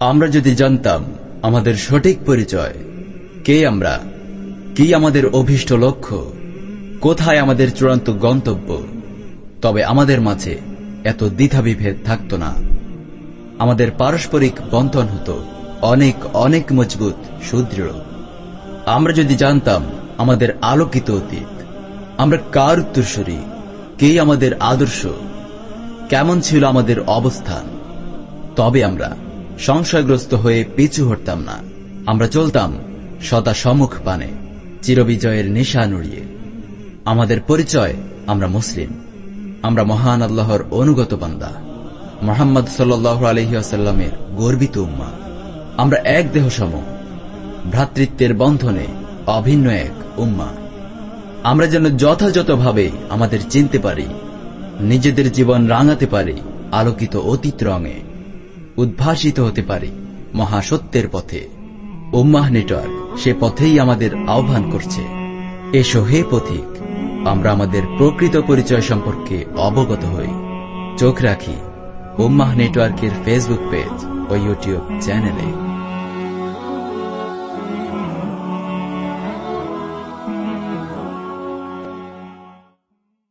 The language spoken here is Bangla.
আমরা যদি জানতাম আমাদের সঠিক পরিচয়, কে আমরা, কি আমাদের অভীষ্ট লক্ষ্য, কোথায় আমাদের চূড়ান্ত গন্তব্য, তবে আমাদের মাঝে এত দ্বিধাবিভেদ থাকত না। আমাদের পারস্পরিক বন্টন হতো অনেক অনেক মজবুত, সুদৃঢ়। আমরা যদি জানতাম আমাদের আলোকিত অতীত, আমরা কার উত্তরসূরি, কে আমাদের আদর্শ, কেমন ছিল আমাদের অবস্থান, তবে আমরা সংশয়গ্রস্ত হয়ে পিছু হটতাম না। আমরা চলতাম সদা সমুখ পানে, চিরবিজয়ের নেশা নড়িয়ে। আমাদের পরিচয়, আমরা মুসলিম। আমরা মহান আল্লাহর অনুগত বান্দা। মোহাম্মদ সাল্লাহ আলহিহাসাল্লামের গর্বিত উম্মা। আমরা এক দেহ সম ভ্রাতৃত্বের বন্ধনে অভিন্ন এক উম্মা। আমরা যেন যথাযথভাবে আমাদের চিনতে পারি, নিজেদের জীবন রাঙাতে পারি আলোকিত অতীত রঙে। উদ্ভাসিত হতে পারি মহাসত্যের পথে। উম্মাহ নেটওয়ার্ক, সে পথেই আমাদের আহ্বান করছে। এসো হে পথিক, আমরা আমাদের প্রকৃত পরিচয় সম্পর্কে অবগত হই। চোখ রাখি, উম্মাহ নেটওয়ার্কের ফেসবুক পেজ ও ইউটিউব চ্যানেলে